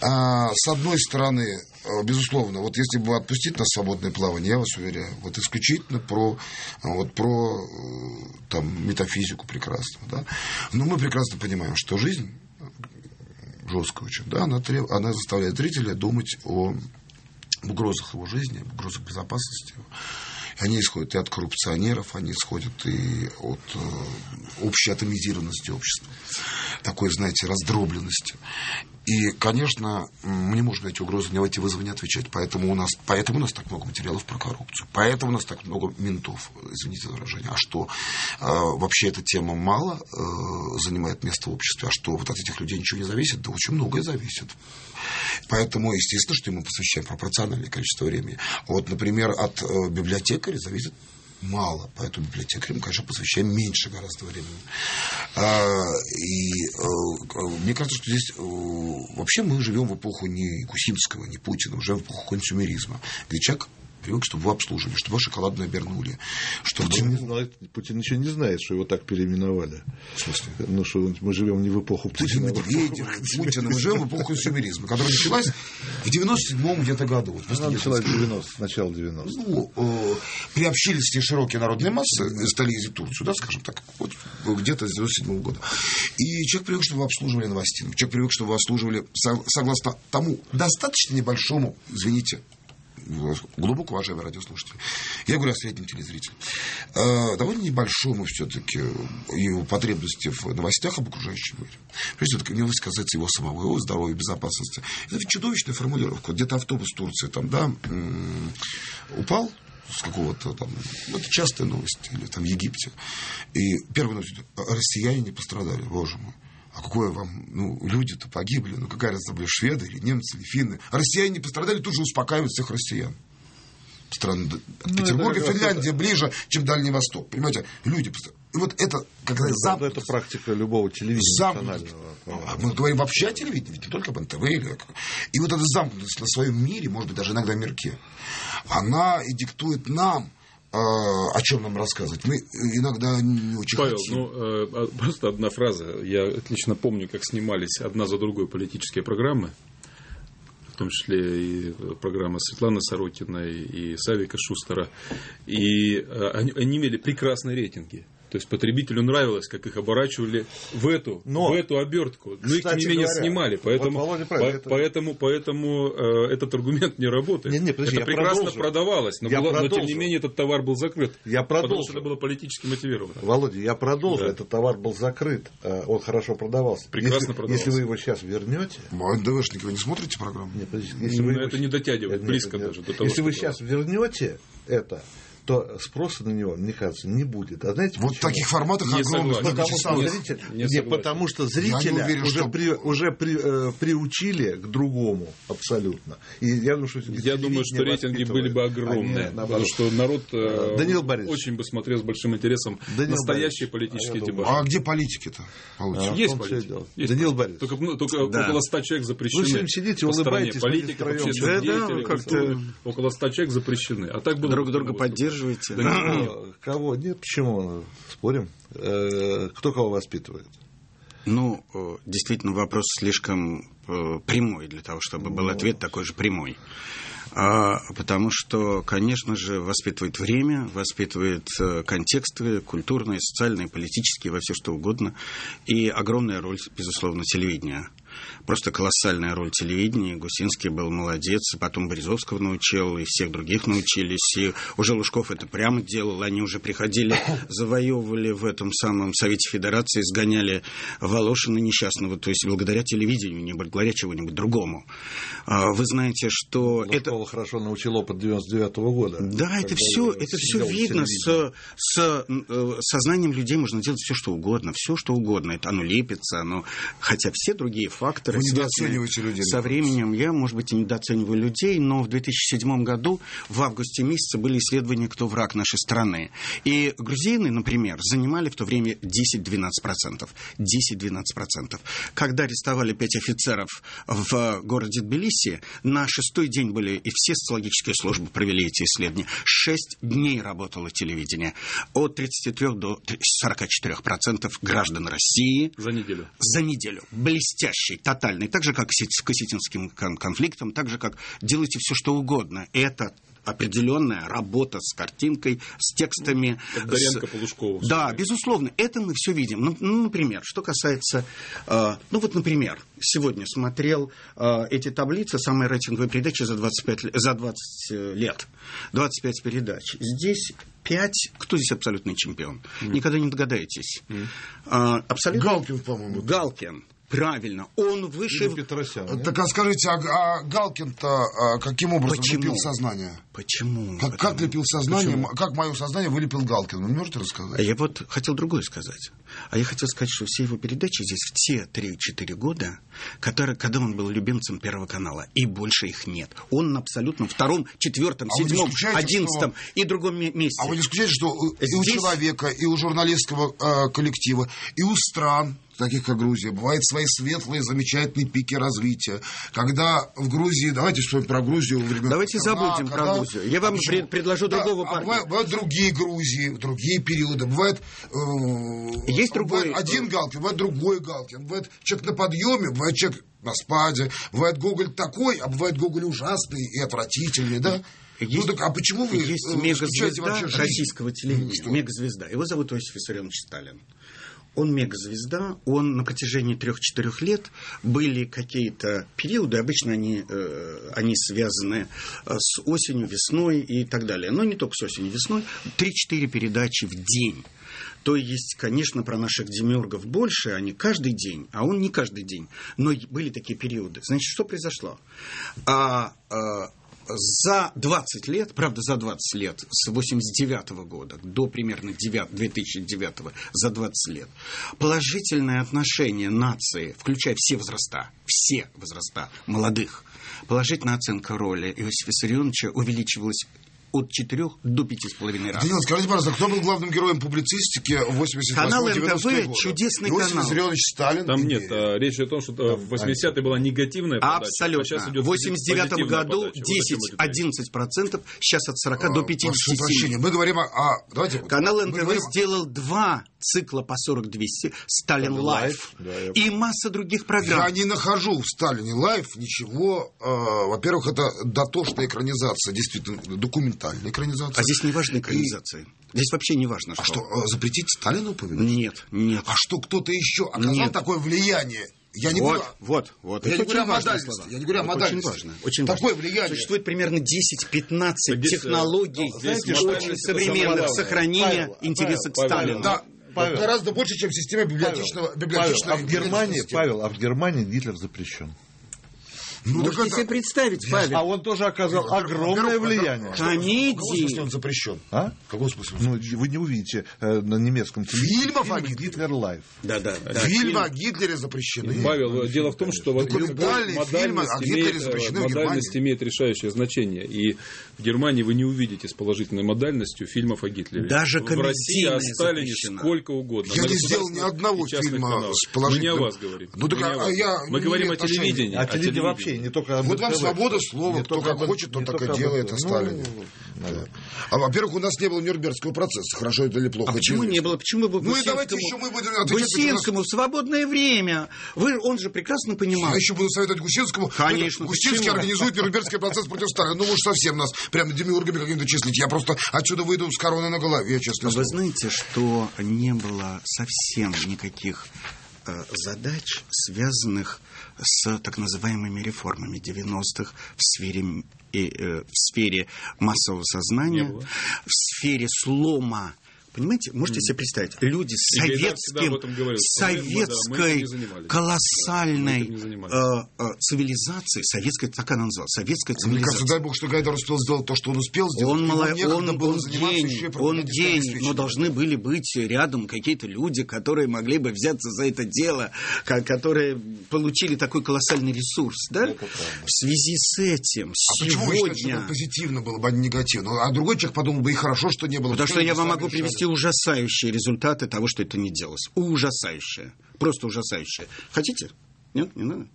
А, с одной стороны, а, безусловно, вот если бы отпустить нас в свободное плавание, я вас уверяю, вот исключительно про, вот про э, там, метафизику прекрасную, да, но мы прекрасно понимаем, что жизнь жесткая очень, да, она, треб... она заставляет зрителя думать о угрозах его жизни, об угрозах безопасности. Они исходят и от коррупционеров, они исходят и от э, общей атомизированности общества, такой, знаете, раздробленности. И, конечно, мы не можем на эти угрозы, на эти вызовы не отвечать. Поэтому у, нас, поэтому у нас так много материалов про коррупцию. Поэтому у нас так много ментов, извините за выражение. А что, э, вообще эта тема мало э, занимает место в обществе, а что вот от этих людей ничего не зависит? Да очень многое зависит. Поэтому, естественно, что мы посвящаем пропорциональное количество времени. Вот, например, от э, библиотекаря зависит мало, поэтому библиотекарям, конечно, посвящаем меньше гораздо времени. А, и а, мне кажется, что здесь а, вообще мы живем в эпоху не Гусинского, не Путина, уже в эпоху консюмеризма, где человек привык, чтобы вы обслуживали, чтобы вы шоколадно обернули. Чтобы... Путин, не знает, Путин ничего не знает, что его так переименовали. В смысле? Ну, что мы живем не в эпоху Путина. Путин Медведев, Путина. Мы живем в эпоху консюмеризма, которая началась в 97-м где-то году. Вот, Она началась в 90 с начала 90 Ну, э, приобщились те широкие народные массы, стали ездить в Турцию, да, скажем так, вот где-то с 97 -го года. И человек привык, чтобы вы обслуживали новостей. Человек привык, чтобы вы обслуживали согласно тому достаточно небольшому, извините, глубоко уважаемые радиослушатели. Я говорю о среднем телезрителе. Э, довольно небольшому все-таки его потребности в новостях об окружающем мире. Прежде всего, новость касается его самого, его здоровья, безопасности. Это чудовищная формулировка. Где-то автобус в Турции там, да, упал, с какого-то там, ну, это частая новость, или там в Египте. И первая новость, россияне не пострадали, боже мой. А какое вам, ну, люди-то погибли, ну, какая разница, были шведы или немцы, или финны. россияне не пострадали, тут же успокаивают всех россиян. Страны от ну, Петербурга, Финляндия это... ближе, чем Дальний Восток. Понимаете, люди пострадали. И вот это, когда это, зам... это практика любого телевидения национального. А мы говорим вообще о телевидении, ведь не только об НТВ. Или... И вот эта замкнутость на своем мире, может быть, даже иногда мирке, она и диктует нам а, о чем нам рассказывать. Мы иногда не очень Павел, хотим. ну, э, просто одна фраза. Я отлично помню, как снимались одна за другой политические программы, в том числе и программа Светланы Сорокиной и Савика Шустера. И э, они, они имели прекрасные рейтинги. То есть потребителю нравилось, как их оборачивали в эту, Но, в эту обертку. Но их, тем не менее, говоря, снимали. Поэтому, вот по, это... поэтому, поэтому э, этот аргумент не работает. Не, не, подожди, это прекрасно продолжу. продавалось, но, было, но тем не менее этот товар был закрыт. Я продолжу. Потому что это было политически мотивировано. Володя, я продолжу. Да. Этот товар был закрыт. Э, он хорошо продавался. Прекрасно если, продавался. Если вы его сейчас вернете. НДВшники, вы не смотрите программу? Нет, подожди, если ну, вы это его... не дотягивает нет, близко нет, даже до того, Если вы сейчас вернете это, то спроса на него, мне кажется, не будет. А знаете, вот в таких форматах не огромных потому что, зритель, не не, потому что зрителя уверен, уже, что... при, уже при, э, приучили к другому абсолютно. И я думаю, что, я думаю, что рейтинги были бы огромные. Они, потому что народ э, Данил Борисович. очень бы смотрел с большим интересом Данил настоящие политические а дебаты. А где политики-то? А, есть политики. Есть Данил Борисович. Только, ну, только да. около 100 человек запрещены. Вы всем сидите, улыбаетесь. Политиков, общественных да. Да, около 100 человек запрещены. А так было Друг друга поддерживаете. Да, кого? Нет, почему? Спорим. Э, кто кого воспитывает? Ну, э, действительно, вопрос слишком э, прямой для того, чтобы был ну. ответ такой же прямой. А, потому что, конечно же, воспитывает время, воспитывает контексты культурные, социальные, политические, во все что угодно. И огромная роль, безусловно, телевидения. Просто колоссальная роль телевидения. Гусинский был молодец, потом Борисовского научил, и всех других научились. И уже Лужков это прямо делал. Они уже приходили, завоевывали в этом самом Совете Федерации, сгоняли Волошина несчастного, то есть благодаря телевидению, не благодаря чего-нибудь другому. А, вы знаете, что Лужкова это... хорошо научил опыт 99 -го года. Да, это все, это все видно с, с э, сознанием людей можно делать все, что угодно, все, что угодно. Это оно лепится, оно... Хотя все другие факторы, Вы недооцениваете людей, со временем, я, может быть, и недооцениваю людей, но в 2007 году, в августе месяце, были исследования «Кто враг нашей страны». И грузины, например, занимали в то время 10-12%. 10-12%. Когда арестовали пять офицеров в городе Тбилиси, на шестой день были и все социологические службы провели эти исследования. Шесть дней работало телевидение. От 33 до 44% граждан России За неделю. за неделю. Блестящий, тотальный. Так же, как с с Кассетинским кон- конфликтом, так же, как делайте все, что угодно. Это определенная работа с картинкой, с текстами. Бондаренко с- по Лужкову. Да, безусловно, это мы все видим. Ну, ну, например, что касается, э, ну вот, например, сегодня смотрел э, эти таблицы, самые рейтинговые передачи за 25 ле- за 20 лет, 25 передач. Здесь 5, кто здесь абсолютный чемпион? Никогда не догадаетесь. А, абсолютно... Галкин, по-моему. Галкин. Правильно. Он выше... Петросян, нет? Так а скажите, а, а Галкин-то а, каким образом Почему? лепил сознание? Почему? Как, как лепил сознание, Почему? как мое сознание вылепил Галкин? Вы можете А рассказать? я вот хотел другое сказать. А я хотел сказать, что все его передачи здесь в те 3-4 года, которые, когда он был любимцем Первого канала, и больше их нет. Он на абсолютно втором, четвертом, А седьмом, одиннадцатом и другом ме- месте. А вы не исключаете, что и у Здесь- человека, и у журналистского э, коллектива, и у стран, таких как Грузия, бывают свои светлые, замечательные пики развития. Когда в Грузии, давайте вспомним про Грузию. во времена Давайте Пастернака, забудем про да? Грузию. Я вам А пред- предложу Да, другого а парня. Бывают, бывают другие Грузии, другие периоды. Бывает, э, Есть другой, бывает один э, Галкин, бывает другой Галкин. Бывает человек на подъеме, бывает человек на спаде. Бывает Гоголь такой, а бывает Гоголь ужасный и отвратительный, да? Есть- ну так, а почему вы Есть э, мегазвезда российского телевидения. Мегазвезда. Его зовут Иосиф Виссарионович Сталин. Он мегазвезда, он на протяжении трех-четырех лет были какие-то периоды, обычно они, э, они связаны э, с осенью, весной и так далее. Но не только с осенью, весной. Три-четыре передачи в день. То есть, конечно, про наших демиургов больше, они каждый день, а он не каждый день. Но были такие периоды. Значит, что произошло? А, а, за 20 лет, правда, за 20 лет, с 89 года до примерно 9, 2009, за 20 лет, положительное отношение нации, включая все возраста, все возраста молодых, положительная оценка роли Иосифа Виссарионовича увеличивалась от 4 до 5,5 раза. Данил, скажите, пожалуйста, кто был главным героем публицистики в 88 Канал 90 НТВ чудесный Иосиф канал. Виссарионович Сталин. Там нет, а, речь о том, что э, в 80-е была негативная подача, Абсолютно. а сейчас идет в 89 позитивная году подача. Вот о чем идет речь. 10-11%, сейчас от 40 до А, Прошу 57. прощения, мы говорим о... о- давайте, Канал мы НТВ сделал два цикла по 40-200, Сталин Лайф, да, я и масса других Я программ. не нахожу в Сталине Лайф ничего. э, во-первых, это дотошная экранизация, действительно, документальная экранизация. А здесь не важны экранизации. Здесь вообще не важно, что. А что, запретить Сталина упоминать? Нет, нет. А что кто-то еще оказал Нет. такое влияние? Я не вот, говорю... вот, вот. Я Это не говорю о очень важные модальности, слова. я не говорю о модальности. Очень важно. Очень Такое важно. влияние. Существует примерно 10-15 Здесь, э, технологий, здесь очень модальность это современных сохранения Павел, интереса к Сталину. Да, Павел. гораздо больше, чем система библиотечного... Павел, библиотечной- а в Германии. Павел, а в Германии Гитлер запрещен. Ну, так Можете это- себе представить, Павел. А он тоже оказал огромное Во-первых, влияние. во-первых, В каком Комедии. смысле он запрещен? А? В каком смысле Ну, вы не увидите э, на немецком Фильмов о Гитлере? Гитлер Лайф. Да, да, да. Фильмы о Гитлере запрещены. Павел, дело в том, что вот Документальные фильмы о модальность, Гитлере имеет, э, модальность имеет решающее значение. И в Германии вы не увидите с положительной модальностью фильмов о Гитлере. Даже В России о Сталине запрещена. сколько угодно. Я На не сделал ни одного фильма с положительным- Мы не о вас говорим. Ну, так Мы а- я Мы говорим о телевидении. А о телевидение вообще не только Вот вам свобода слова, Не кто как об- хочет, тот не так и делает о Сталине. Ну, наверное. А во-первых, у нас не было Нюрнбергского процесса. Хорошо это или плохо? А почему не было? Почему бы Ну и давайте еще мы будем отвечать, Гусинскому в свободное время. Вы, он же прекрасно понимал. Я еще буду советовать Гусинскому. Конечно, Гусинский организует Нюрнбергский процесс против Сталина. Ну, уж совсем нас прямо демиургами каким-то числить. Я просто отсюда выйду с короной на голове, я честно Вы знаете, что не было совсем никаких э, задач, связанных с так называемыми реформами 90-х в сфере, э, в сфере массового сознания, в сфере слома Понимаете, можете себе представить, люди с советским, советской колоссальной э, э, цивилизацией, советская, так она называлась, советская цивилизация. Мне кажется, дай бог, что Гайдар успел сделать то, что он успел сделать. Он, мало, он, он гений, он гений, но должны были быть рядом какие-то люди, которые могли бы взяться за это дело, которые получили такой колоссальный ресурс, да? В связи с этим а сегодня... почему вы считаете, что позитивно было бы, а не негативно? А другой человек подумал бы, и хорошо, что не было. Потому что я вам могу привести ужасающие результаты того, что это не делалось. Ужасающие. Просто ужасающие. Хотите? Нет, не надо.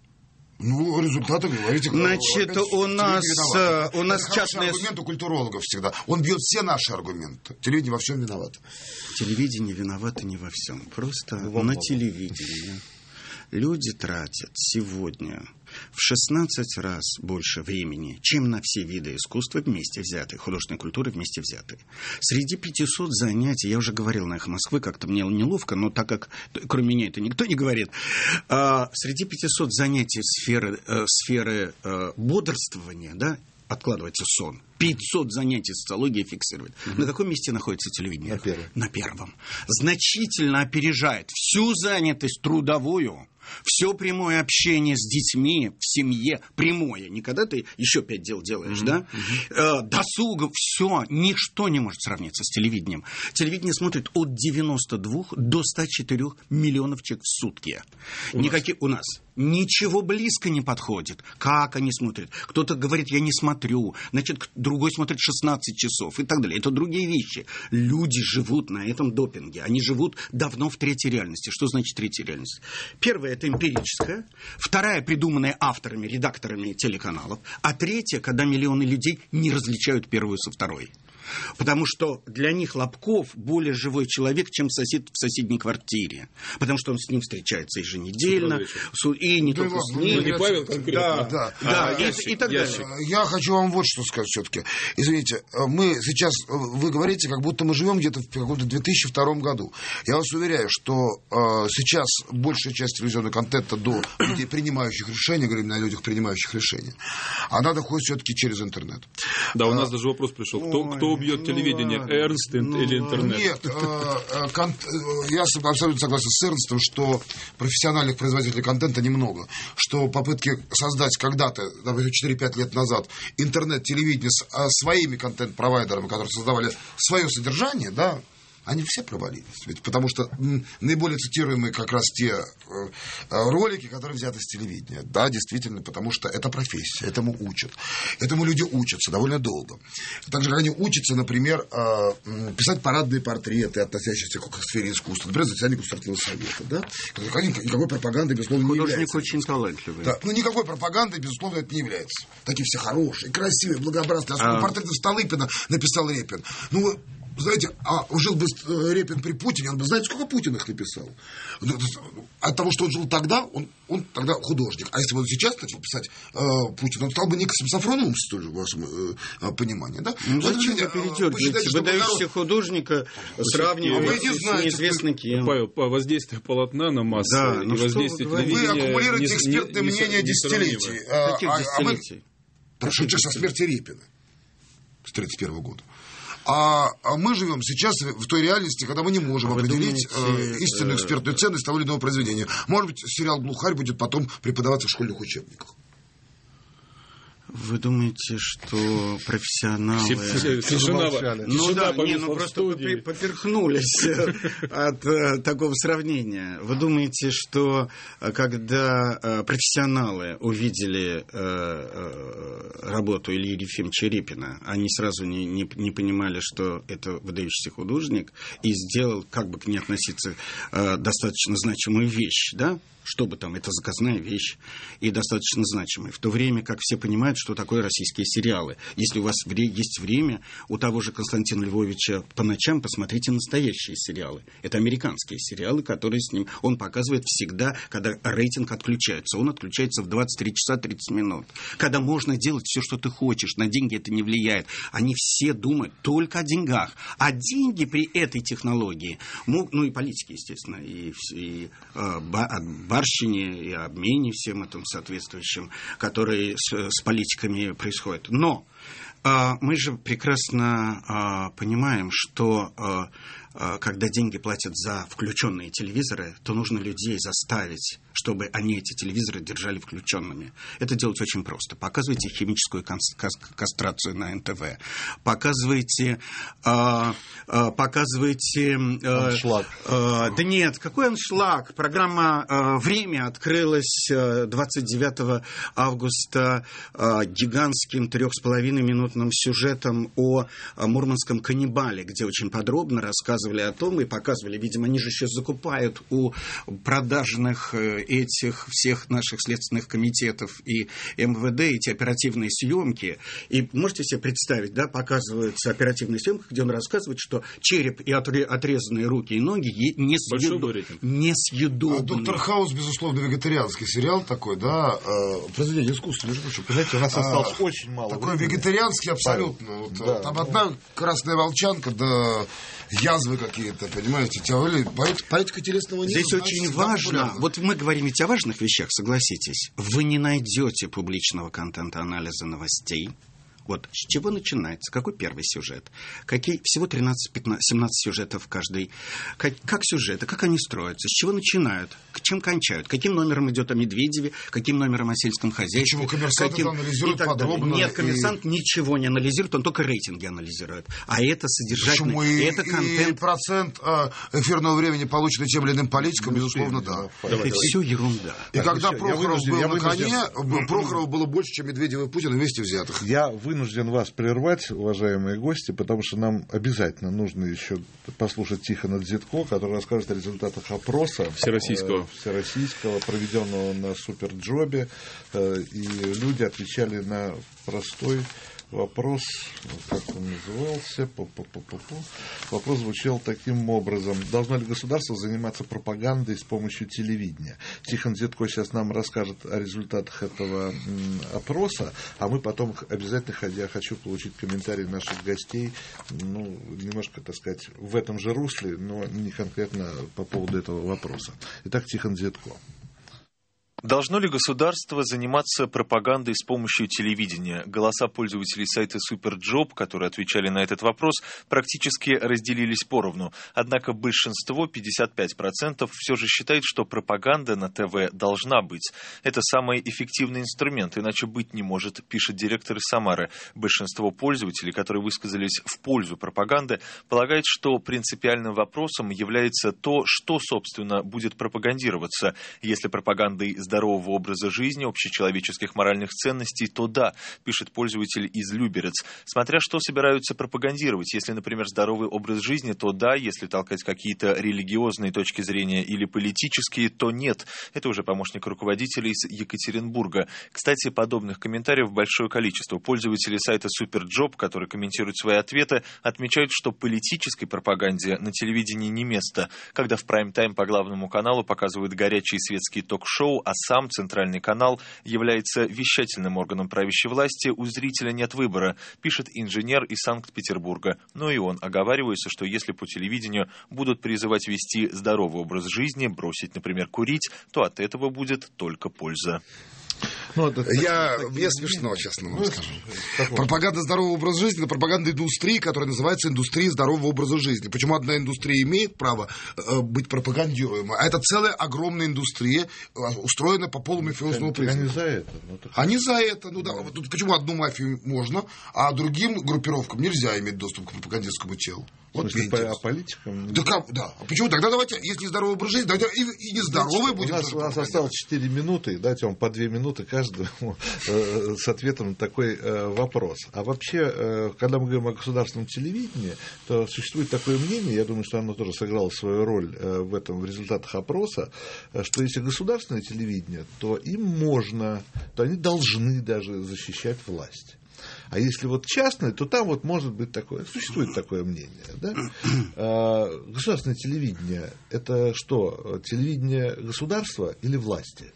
Ну, результаты говорите. Значит, у нас, э, у нас это частные... аргумент у культурологов всегда. Он бьет все наши аргументы. Телевидение во всем виновато. Телевидение виновато не во всем. Просто Во на телевидении люди тратят сегодня в 16 раз больше времени, чем на все виды искусства вместе взятые, художественной культуры вместе взятые. Среди 500 занятий, я уже говорил на «Эхо Москвы», как-то мне неловко, но так как, кроме меня, это никто не говорит, а, среди 500 занятий сферы, э, сферы э, бодрствования, да, откладывается сон. 500 занятий социологии фиксирует. Угу. На каком месте находится телевидение? На первом. На первом. Значительно опережает всю занятость трудовую все прямое общение с детьми в семье, прямое, не когда ты еще пять дел делаешь, mm-hmm. да, mm-hmm. досугов, все, ничто не может сравниться с телевидением. Телевидение смотрит от 92 до 104 миллионов человек в сутки. У Никаких нас. у нас ничего близко не подходит. Как они смотрят? Кто-то говорит, я не смотрю, значит, другой смотрит 16 часов и так далее. Это другие вещи. Люди живут на этом допинге. Они живут давно в третьей реальности. Что значит третья реальность? Первое это эмпирическая, вторая придуманная авторами, редакторами телеканалов, а третья, когда миллионы людей не различают первую со второй. Потому что для них Лобков более живой человек, чем сосед в соседней квартире. Потому что он с ним встречается еженедельно. И не только с ним. Ну, не Павел конкретно. Да, да, да а, и, ящик, и так ящик. далее. Я хочу вам вот что сказать все-таки. Извините, мы сейчас, вы говорите, как будто мы живем где-то в каком-то 2002 году. Я вас уверяю, что э, сейчас большая часть телевизионного контента до людей, принимающих решения, говорим на людях, принимающих решения, она доходит все-таки через интернет. Да, у нас а, даже вопрос пришел. Кто, кто убьет ну, телевидение. Эрнст ну, или интернет? Нет, э, э, э, я абсолютно согласен с Эрнстом, что профессиональных производителей контента немного, что попытки создать когда-то, допустим, 4-5 лет назад, интернет-телевидение с своими контент-провайдерами, которые создавали свое содержание, да, они все провалились. Ведь потому что наиболее цитируемые как раз те э, э, ролики, которые взяты с телевидения. Да, действительно, потому что это профессия, этому учат. Этому люди учатся довольно долго. Также как они учатся, например, э, писать парадные портреты, относящиеся к сфере искусства. Например, заседание Государственного совета. Да? Никакой пропаганды, безусловно, не является. Очень талантливый. Да, ну никакой пропаганды, безусловно, это не является. Такие все хорошие, красивые, благообразные. Особенно а... портреты Столыпина написал Репин. Ну, знаете, а жил бы э, Репин при Путине, он бы, знаете, сколько Путин их написал? Ну, от того, что он жил тогда, он, он тогда художник. А если бы он сейчас начал писать э, Путин, он стал бы Никосом Сафроновым, столь же, в вашем э, э понимании, да? Ну, зачем вы передергиваете? Вы даете художника, сравниваете а с неизвестно кем. Павел, по воздействию полотна на массу да, и ну воздействие вы, вы аккумулируете экспертное мнение десятилетий. Каких а, десятилетий? Прошедших со смерти Репина с 1931 года. А, а мы живем сейчас в той реальности, когда мы не можем а определить думаете, э, истинную э, экспертную ценность того или иного произведения. Может быть, сериал «Глухарь» будет потом преподаваться в школьных учебниках. Вы думаете, что профессионалы... Тишина, ну да, не, ну просто вы поперхнулись от э, такого сравнения. Вы думаете, что э, когда э, профессионалы увидели работу Ильи Ефимовича Репина, они сразу не, не, не понимали, что это выдающийся художник, и сделал, как бы к ней относиться, достаточно значимую вещь, да? Что бы там, это заказная вещь и достаточно значимая. В то время как все понимают, что такое российские сериалы. Если у вас есть время, у того же Константина Львовича по ночам посмотрите настоящие сериалы. Это американские сериалы, которые с ним... Он показывает всегда, когда рейтинг отключается. Он отключается в 23 часа 30 минут. Когда можно делать все, что ты хочешь. На деньги это не влияет. Они все думают только о деньгах. А деньги при этой технологии, ну и политики, естественно, и, и э, барщине, и обмене всем этим соответствующим, которые с, с политиками происходят. Но э, мы же прекрасно э, понимаем, что э, когда деньги платят за включенные телевизоры, то нужно людей заставить чтобы они эти телевизоры держали включенными. Это делать очень просто. Показывайте химическую кастрацию на НТВ. Показывайте... Э, э, показывайте... Э, аншлаг. Э, да нет, какой аншлаг? Программа э, «Время» открылась 29 августа э, гигантским трех с половиной минутным сюжетом о мурманском каннибале, где очень подробно рассказывали о том и показывали, видимо, они же сейчас закупают у продажных этих всех наших следственных комитетов и МВД, эти оперативные съемки. И можете себе представить, да, показываются оперативные съемки, где он рассказывает, что череп и отрезанные руки и ноги не, съедобны. не съедобны. А доктор Хаус, безусловно, вегетарианский сериал такой, да, э, произведение искусства, между прочим. Понимаете, у нас а, осталось а, очень мало. Такой времени. вегетарианский абсолютно. Вот, да, там одна красная волчанка, да язвы какие-то, понимаете, теория, политика телесного нерва. Здесь очень важно, вот мы говорим ведь о важных вещах, согласитесь, вы не найдете публичного контента-анализа новостей, вот с чего начинается? Какой первый сюжет? Какие, всего 13, 15, 17 сюжетов каждый. Как, как сюжеты, как они строятся? С чего начинают? К чем кончают? Каким номером идет о Медведеве? Каким номером о сельском хозяйстве? Почему коммерсант каким... анализирует подробно? Нет, коммерсант и... ничего не анализирует, он только рейтинги анализирует. А это содержательный, Почему? И, это контент. И процент а, эфирного времени, полученный тем или иным политиком, безусловно, да. Это все ерунда. И так, когда Прохоров был на коне, Прохорова было больше, чем Медведева и Путина вместе взятых. Я вынужден вас прервать, уважаемые гости, потому что нам обязательно нужно еще послушать Тихона Дзитко, который расскажет о результатах опроса всероссийского, э, всероссийского проведенного на Суперджобе. Э, и люди отвечали на простой вопрос, как он назывался, Пу -пу -пу -пу -пу. вопрос звучал таким образом. Должно ли государство заниматься пропагандой с помощью телевидения? Тихон Зетко сейчас нам расскажет о результатах этого опроса, а мы потом обязательно, я хочу получить комментарии наших гостей, ну, немножко, так сказать, в этом же русле, но не конкретно по поводу этого вопроса. Итак, Тихон Зетко. Должно ли государство заниматься пропагандой с помощью телевидения? Голоса пользователей сайта Superjob, которые отвечали на этот вопрос, практически разделились поровну. Однако большинство, 55%, все же считает, что пропаганда на ТВ должна быть. Это самый эффективный инструмент, иначе быть не может, пишет директор из Самары. Большинство пользователей, которые высказались в пользу пропаганды, полагает, что принципиальным вопросом является то, что, собственно, будет пропагандироваться. Если пропагандой здорового образа жизни, общечеловеческих моральных ценностей, то да, пишет пользователь из Люберец. Смотря что собираются пропагандировать. Если, например, здоровый образ жизни, то да, если толкать какие-то религиозные точки зрения или политические, то нет. Это уже помощник руководителя из Екатеринбурга. Кстати, подобных комментариев большое количество. Пользователи сайта Superjob, которые комментируют свои ответы, отмечают, что политической пропаганде на телевидении не место. Когда в прайм-тайм по главному каналу показывают горячие светские ток-шоу, а сам центральный канал является вещательным органом правящей власти, у зрителя нет выбора, пишет инженер из Санкт-Петербурга. Но и он оговаривается, что если по телевидению будут призывать вести здоровый образ жизни, бросить, например, курить, то от этого будет только польза. Ну, это, я, так, мне смешно, честно вам ну, скажу. Такой. Пропаганда здорового образа жизни – это пропаганда индустрии, которая называется индустрией здорового образа жизни. Почему одна индустрия имеет право э, быть пропагандируемой, а это целая огромная индустрия, э, устроена по полумафиозному признаку. Они за это. Ну, так... Они за это. Ну, да. Тут почему одну мафию можно, а другим группировкам нельзя иметь доступ к пропагандистскому телу? Вот мне по, а политикам... Да, как, да. А почему тогда давайте, если здоровый образ жизни, давайте и, и нездоровый будем у нас, у нас осталось 4 минуты, дайте вам по 2 минуты каждому э, с ответом на такой э, вопрос. А вообще, э, когда мы говорим о государственном телевидении, то существует такое мнение, я думаю, что оно тоже сыграло свою роль в этом в результатах опроса, что если государственное телевидение, то им можно, то они должны даже защищать власть. А если вот частное, то там вот может быть такое, существует такое мнение. Да? А, Государственное телевидение – это что, телевидение государства или власти?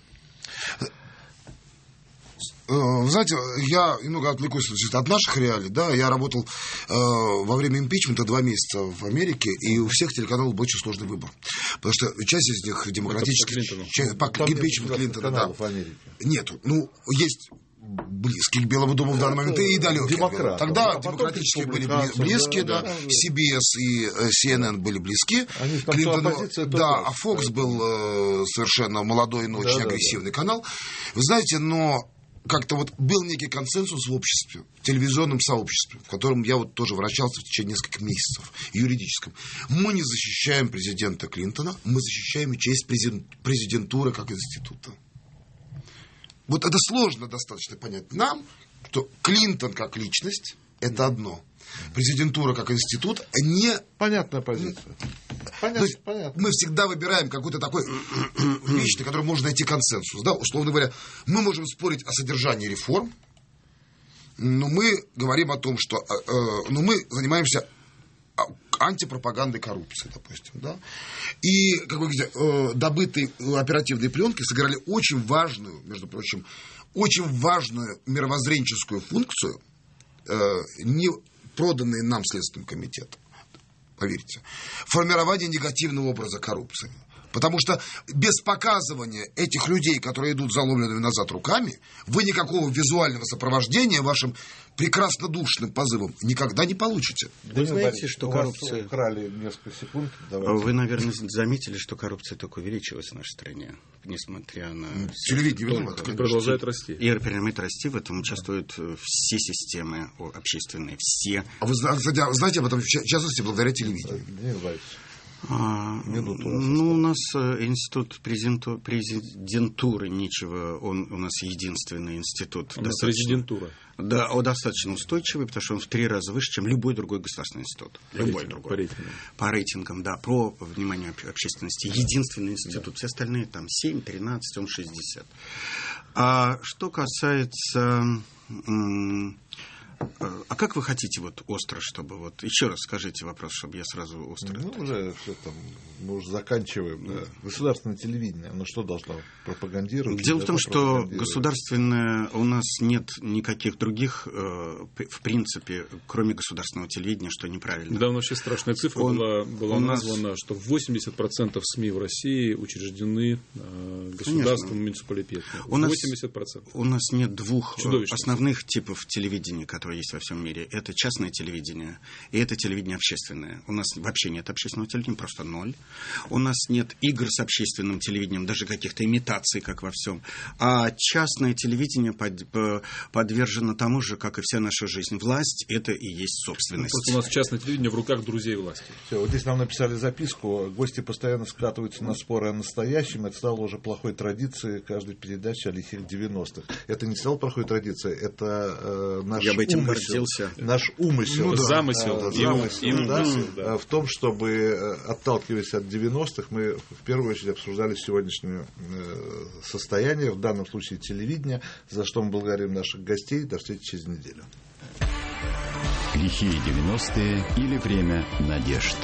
Э, Вы знаете, я немного отвлекусь значит, от наших реалий. Да, я работал э, во время импичмента два месяца в Америке, и у всех телеканалов был очень сложный выбор. Потому что часть из них демократических... Часть- по Там нет импичмент государственных Клинтона, да. в Америке. Нету. Ну, есть близкие к Белому дому в данный момент и далекие. Демократов. Тогда А демократические были близкие, да, да. да. CBS и э, CNN были близки. Они там оппозиция тоже. да, а Fox был э, совершенно молодой, но очень да, да. агрессивный канал. Вы знаете, но как-то вот был некий консенсус в обществе, в телевизионном сообществе, в котором я вот тоже вращался в течение нескольких месяцев, юридическом. Мы не защищаем президента Клинтона, мы защищаем честь презен- президентуры как института. Вот это сложно достаточно понять нам, что Клинтон как личность – это одно. Президентура как институт не Понятная позиция. То Понятно, есть понятно. мы всегда выбираем какую-то такой вещь, на которой можно найти консенсус. Да? Условно говоря, мы можем спорить о содержании реформ, но мы говорим о том, что э, э, но мы занимаемся а, антипропагандой коррупции, допустим. Да? И, как вы говорите, э, добытые э, оперативные пленки сыграли очень важную, между прочим, очень важную мировоззренческую функцию, э, не проданные нам Следственным комитетом поверьте, формирование негативного образа коррупции. Потому что без показывания этих людей, которые идут заломленными назад руками, вы никакого визуального сопровождения вашим прекраснодушным позывом никогда не получите. Вы Данил знаете, что коррупция... украли несколько секунд. Давайте. Вы, наверное, заметили, что коррупция только увеличилась в нашей стране, несмотря на... Телевидение Только-. Продолжает расти. И продолжает расти, в этом участвуют э, все системы общественные, все. А вы знаете об этом, в ча- частности, благодаря телевидению. Борисович, А, у вас ну, у нас э, институт президенту- президентуры ничего, он у нас единственный институт. У нас достаточно- резидентура. Да, он достаточно устойчивый, потому что он в три раза выше, чем любой другой государственный институт. Любой рейтингу, другой. по рейтингу. По рейтингам, да, по вниманию об- общественности. Единственный институт. Все остальные там 7, 13, он 60. А что касается... э, А как вы хотите вот остро, чтобы вот... Еще раз скажите вопрос, чтобы я сразу остро... ну, уже все там, мы уже заканчиваем. да. Государственное телевидение, оно что должно пропагандировать? Дело в том, что государственное у нас нет никаких других, э, в принципе, кроме государственного телевидения, что неправильно. Недавно вообще страшная цифра Он- была, была у нас- названа, что 80% СМИ в России учреждены э, государством муниципалитетами. У нас- 80%. У нас нет двух э, Чудовищно. основных типов телевидения, которые есть во всем мире. Это частное телевидение и это телевидение общественное. У нас вообще нет общественного телевидения, просто ноль. У нас нет игр с общественным телевидением, даже каких-то имитаций, как во всем. А частное телевидение под- п- подвержено тому же, как и вся наша жизнь. Власть – это и есть собственность. Просто у нас частное телевидение в руках друзей власти. Все, вот здесь нам написали записку. Гости постоянно скатываются на споры о настоящем. Это стало уже плохой традицией каждой передачи о лихих 90-х. Это не стало плохой традицией, это э, наш Я бы этим умысел. гордился. Наш умысел. Ну да. Замысел. И ум- замысел, и да, умысел, да. э, в том, чтобы, э, отталкиваясь от 90-х, мы в первую очередь обсуждали сегодняшнее э, состояние, в данном случае телевидения, за что мы благодарим наших гостей. До встречи через неделю. Лихие 90-е или время надежд.